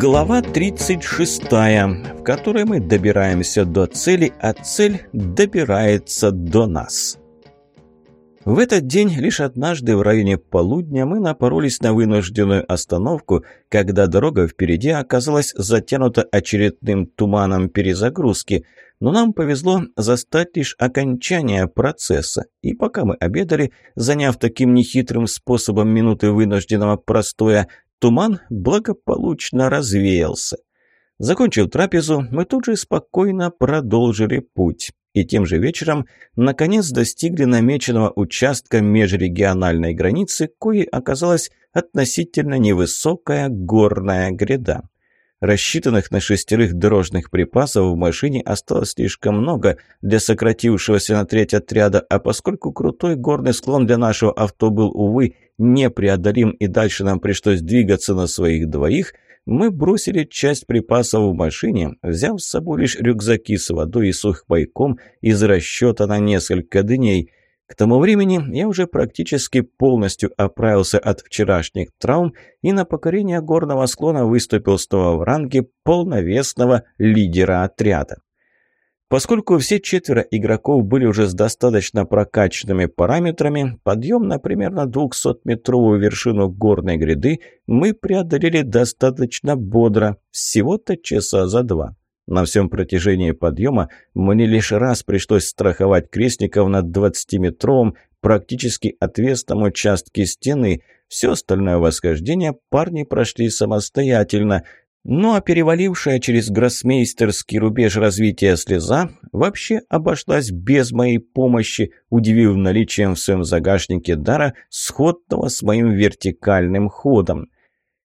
Глава 36, в которой мы добираемся до цели, а цель добирается до нас. В этот день лишь однажды в районе полудня мы напоролись на вынужденную остановку, когда дорога впереди оказалась затянута очередным туманом перезагрузки. Но нам повезло застать лишь окончание процесса. И пока мы обедали, заняв таким нехитрым способом минуты вынужденного простоя, туман благополучно развеялся. Закончив трапезу, мы тут же спокойно продолжили путь и тем же вечером наконец достигли намеченного участка межрегиональной границы, коей оказалась относительно невысокая горная гряда. Рассчитанных на шестерых дорожных припасов в машине осталось слишком много для сократившегося на треть отряда, а поскольку крутой горный склон для нашего авто был, увы, непреодолим и дальше нам пришлось двигаться на своих двоих – мы бросили часть припасов в машине, взяв с собой лишь рюкзаки с водой и сухпайком из расчета на несколько дней. К тому времени я уже практически полностью оправился от вчерашних травм и на покорение горного склона выступил снова в ранге полновесного лидера отряда. Поскольку все четверо игроков были уже с достаточно прокачанными параметрами, подъем на примерно 200-метровую вершину горной гряды мы преодолели достаточно бодро, всего-то часа за два. На всем протяжении подъема мне лишь раз пришлось страховать крестников на 20-метровом, практически отвесном участке стены. Все остальное восхождение парни прошли самостоятельно, ну а перевалившая через гроссмейстерский рубеж развития слеза вообще обошлась без моей помощи, удивив наличием в своем загашнике дара, сходного с моим вертикальным ходом.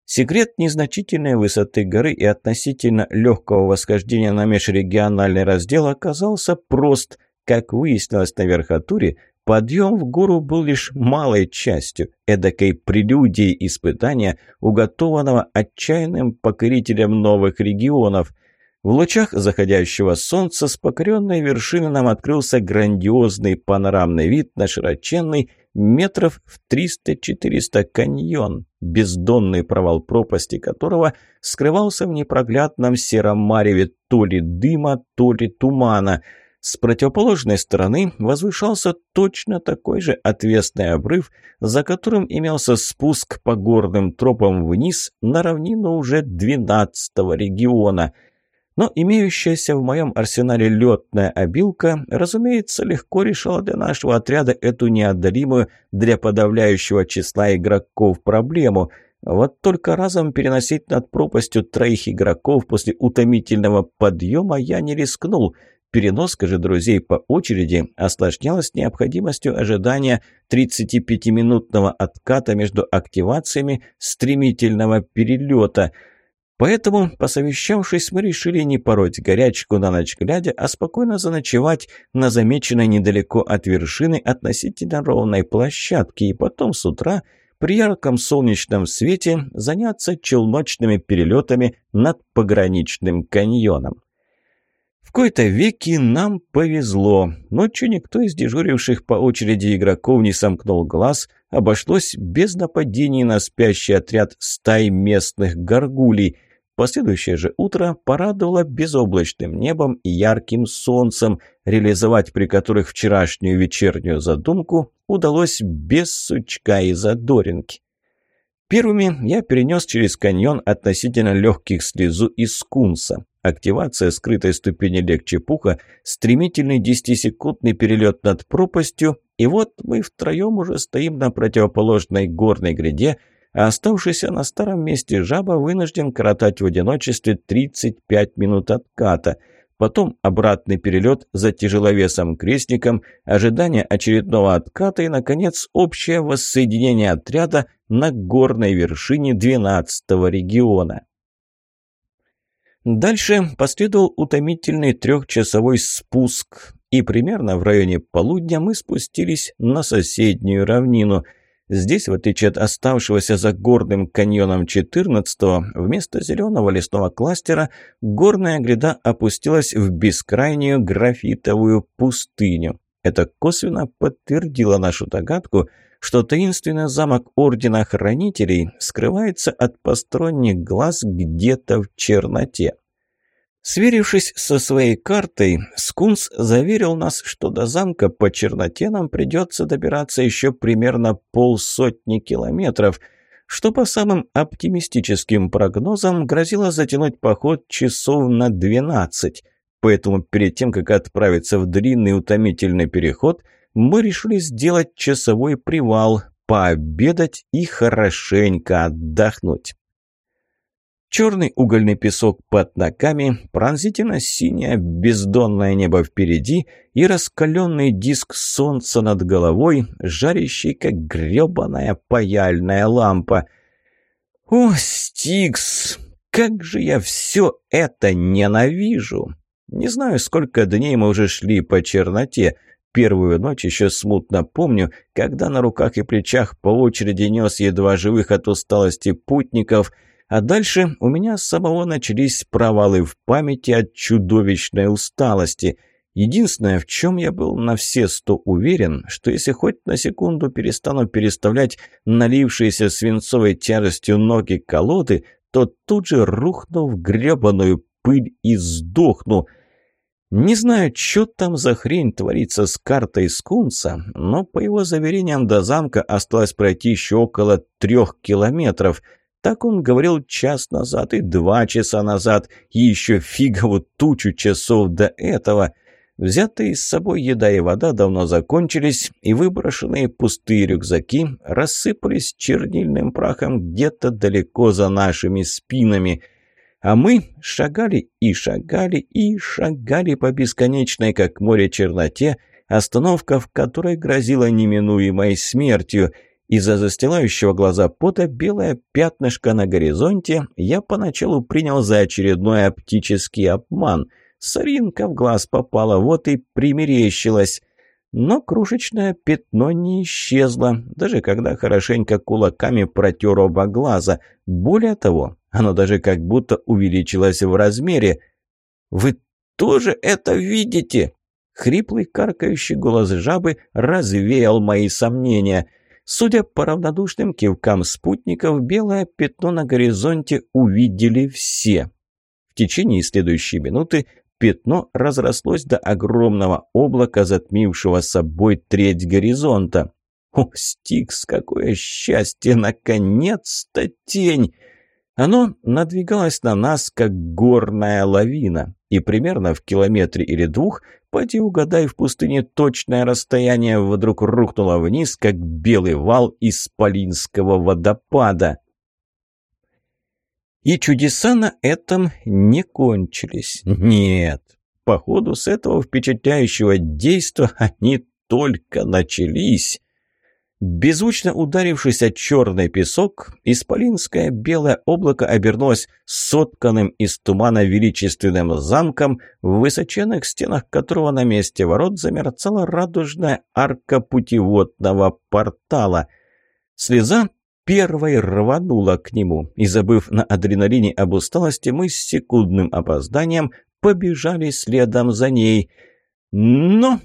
Секрет незначительной высоты горы и относительно легкого восхождения на межрегиональный раздел оказался прост. Как выяснилось на верхотуре, Подъем в гору был лишь малой частью, эдакой прелюдией испытания, уготованного отчаянным покорителем новых регионов. В лучах заходящего солнца с покоренной вершины нам открылся грандиозный панорамный вид на широченный метров в 300-400 каньон, бездонный провал пропасти которого скрывался в непроглядном сером мареве то ли дыма, то ли тумана – с противоположной стороны возвышался точно такой же отвесный обрыв, за которым имелся спуск по горным тропам вниз на равнину уже 12-го региона. Но имеющаяся в моем арсенале летная обилка, разумеется, легко решала для нашего отряда эту неотдалимую для подавляющего числа игроков проблему – вот только разом переносить над пропастью троих игроков после утомительного подъема я не рискнул – Переноска же друзей по очереди осложнялась необходимостью ожидания 35-минутного отката между активациями стремительного перелета. Поэтому, посовещавшись, мы решили не пороть горячку на ночь глядя, а спокойно заночевать на замеченной недалеко от вершины относительно ровной площадке и потом с утра при ярком солнечном свете заняться челночными перелетами над пограничным каньоном. В кои-то веки нам повезло. Ночью никто из дежуривших по очереди игроков не сомкнул глаз, обошлось без нападений на спящий отряд стай местных горгулей. Последующее же утро порадовало безоблачным небом и ярким солнцем, реализовать при которых вчерашнюю вечернюю задумку удалось без сучка и задоринки. Первыми я перенес через каньон относительно легких слезу из скунса. Активация скрытой ступени легче пуха, стремительный десятисекундный перелет над пропастью, и вот мы втроем уже стоим на противоположной горной гряде, а оставшийся на старом месте жаба вынужден коротать в одиночестве 35 минут отката. Потом обратный перелет за тяжеловесом крестником, ожидание очередного отката и, наконец, общее воссоединение отряда на горной вершине 12-го региона. Дальше последовал утомительный трехчасовой спуск, и примерно в районе полудня мы спустились на соседнюю равнину. Здесь, в отличие от оставшегося за горным каньоном 14-го, вместо зеленого лесного кластера горная гряда опустилась в бескрайнюю графитовую пустыню. Это косвенно подтвердило нашу догадку – что таинственный замок Ордена Хранителей скрывается от посторонних глаз где-то в черноте. Сверившись со своей картой, Скунс заверил нас, что до замка по черноте нам придется добираться еще примерно полсотни километров, что по самым оптимистическим прогнозам грозило затянуть поход часов на 12. Поэтому перед тем, как отправиться в длинный утомительный переход, мы решили сделать часовой привал, пообедать и хорошенько отдохнуть. Черный угольный песок под ногами, пронзительно-синее бездонное небо впереди и раскаленный диск солнца над головой, жарящий, как гребаная паяльная лампа. О, Стикс, как же я все это ненавижу! Не знаю, сколько дней мы уже шли по черноте, Первую ночь еще смутно помню, когда на руках и плечах по очереди нес едва живых от усталости путников – а дальше у меня самого начались провалы в памяти от чудовищной усталости. Единственное, в чем я был на все сто уверен, что если хоть на секунду перестану переставлять налившиеся свинцовой тяжестью ноги колоды, то тут же рухну в гребаную пыль и сдохну. Не знаю, что там за хрень творится с картой Скунса, но, по его заверениям, до замка осталось пройти еще около трех километров – так он говорил час назад и два часа назад, и еще фигову тучу часов до этого. Взятые с собой еда и вода давно закончились, и выброшенные пустые рюкзаки рассыпались чернильным прахом где-то далеко за нашими спинами. А мы шагали и шагали и шагали по бесконечной, как море, черноте, остановка в которой грозила неминуемой смертью — из-за застилающего глаза пота белое пятнышко на горизонте я поначалу принял за очередной оптический обман. Соринка в глаз попала, вот и примерещилась. Но крошечное пятно не исчезло, даже когда хорошенько кулаками протер оба глаза. Более того, оно даже как будто увеличилось в размере. «Вы тоже это видите?» Хриплый каркающий голос жабы развеял мои сомнения – Судя по равнодушным кивкам спутников, белое пятно на горизонте увидели все. В течение следующей минуты пятно разрослось до огромного облака, затмившего собой треть горизонта. О, Стикс, какое счастье! Наконец-то тень! Оно надвигалось на нас, как горная лавина, и примерно в километре или двух, поди угадай в пустыне точное расстояние, вдруг рухнуло вниз, как белый вал исполинского водопада. И чудеса на этом не кончились. Нет, походу с этого впечатляющего действа они только начались. Беззвучно ударившись о черный песок, исполинское белое облако обернулось сотканным из тумана величественным замком, в высоченных стенах которого на месте ворот замерцала радужная арка путеводного портала. Слеза первой рванула к нему, и, забыв на адреналине об усталости, мы с секундным опозданием побежали следом за ней. Но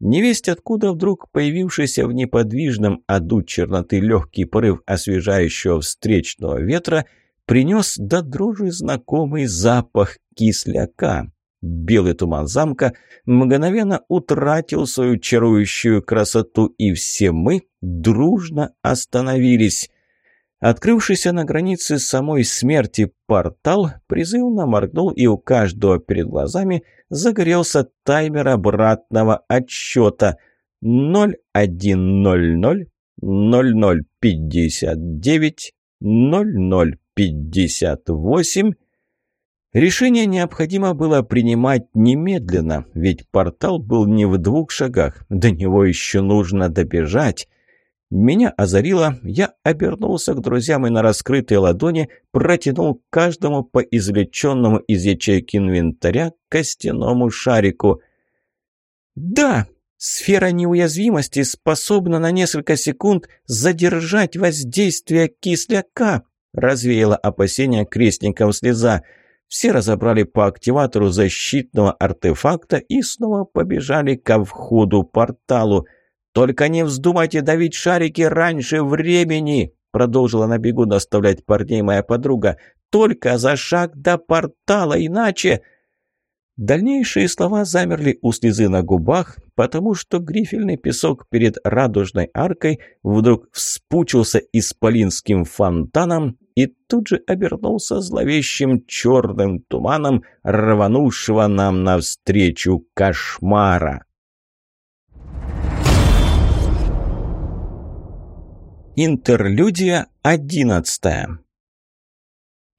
Невесть откуда вдруг появившийся в неподвижном аду черноты легкий порыв освежающего встречного ветра принес до дрожи знакомый запах кисляка. Белый туман замка мгновенно утратил свою чарующую красоту, и все мы дружно остановились. Открывшийся на границе самой смерти портал призывно моргнул, и у каждого перед глазами загорелся таймер обратного отсчета. 0100 0059 0058 Решение необходимо было принимать немедленно, ведь портал был не в двух шагах, до него еще нужно добежать. Меня озарило, я обернулся к друзьям и на раскрытой ладони протянул каждому по извлеченному из ячейки инвентаря костяному шарику. «Да, сфера неуязвимости способна на несколько секунд задержать воздействие кисляка», развеяла опасения крестникам слеза. Все разобрали по активатору защитного артефакта и снова побежали ко входу порталу – «Только не вздумайте давить шарики раньше времени!» Продолжила на бегу наставлять парней моя подруга. «Только за шаг до портала, иначе...» Дальнейшие слова замерли у слезы на губах, потому что грифельный песок перед радужной аркой вдруг вспучился исполинским фонтаном и тут же обернулся зловещим черным туманом, рванувшего нам навстречу кошмара. Интерлюдия одиннадцатая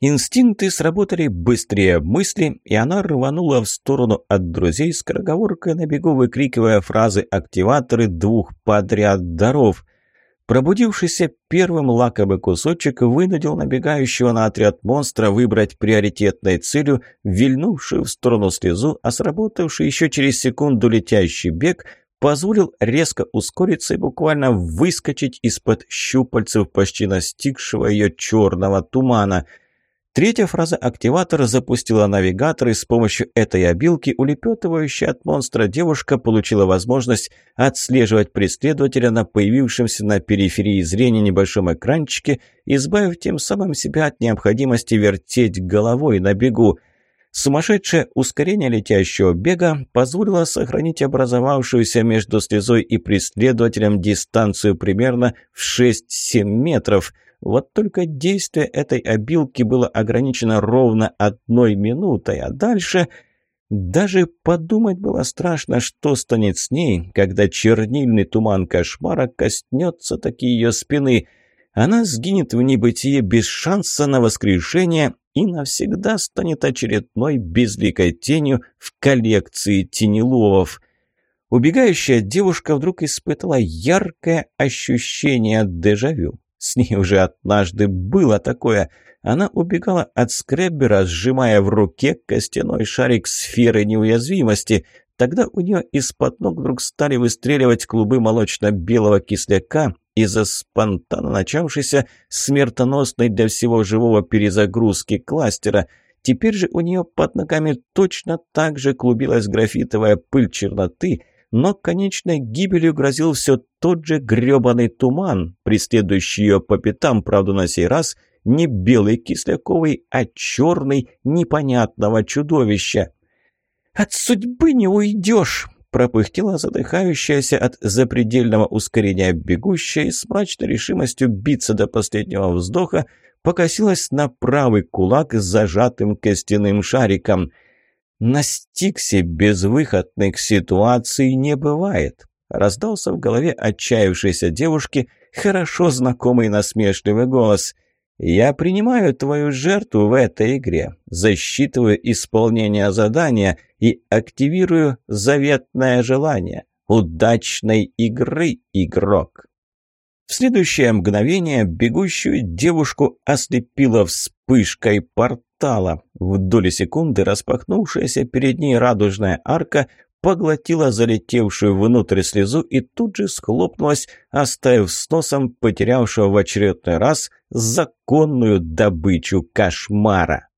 Инстинкты сработали быстрее мысли, и она рванула в сторону от друзей скороговоркой на бегу, выкрикивая фразы «активаторы двух подряд даров». Пробудившийся первым лаковый кусочек вынудил набегающего на отряд монстра выбрать приоритетной целью вильнувшую в сторону слезу, а сработавший еще через секунду летящий бег позволил резко ускориться и буквально выскочить из-под щупальцев почти настигшего ее черного тумана – Третья фраза активатора запустила навигатор, и с помощью этой обилки улепетывающая от монстра девушка получила возможность отслеживать преследователя на появившемся на периферии зрения небольшом экранчике, избавив тем самым себя от необходимости вертеть головой на бегу. Сумасшедшее ускорение летящего бега позволило сохранить образовавшуюся между слезой и преследователем дистанцию примерно в 6-7 метров – вот только действие этой обилки было ограничено ровно одной минутой, а дальше... Даже подумать было страшно, что станет с ней, когда чернильный туман кошмара коснется таки ее спины. Она сгинет в небытие без шанса на воскрешение и навсегда станет очередной безликой тенью в коллекции тенеловов. Убегающая девушка вдруг испытала яркое ощущение дежавю. С ней уже однажды было такое. Она убегала от скреббера, сжимая в руке костяной шарик сферы неуязвимости. Тогда у нее из-под ног вдруг стали выстреливать клубы молочно-белого кисляка из-за спонтанно начавшейся смертоносной для всего живого перезагрузки кластера. Теперь же у нее под ногами точно так же клубилась графитовая пыль черноты – но конечной гибелью грозил все тот же грёбаный туман, преследующий ее по пятам, правда, на сей раз не белый кисляковый, а черный непонятного чудовища. «От судьбы не уйдешь!» Пропыхтела задыхающаяся от запредельного ускорения бегущая и с мрачной решимостью биться до последнего вздоха покосилась на правый кулак с зажатым костяным шариком – на Стиксе безвыходных ситуаций не бывает. Раздался в голове отчаявшейся девушки хорошо знакомый насмешливый голос. «Я принимаю твою жертву в этой игре, засчитываю исполнение задания и активирую заветное желание. Удачной игры, игрок!» В следующее мгновение бегущую девушку ослепило вспышкой портала. В доли секунды распахнувшаяся перед ней радужная арка поглотила залетевшую внутрь слезу и тут же схлопнулась, оставив с носом потерявшего в очередной раз законную добычу кошмара.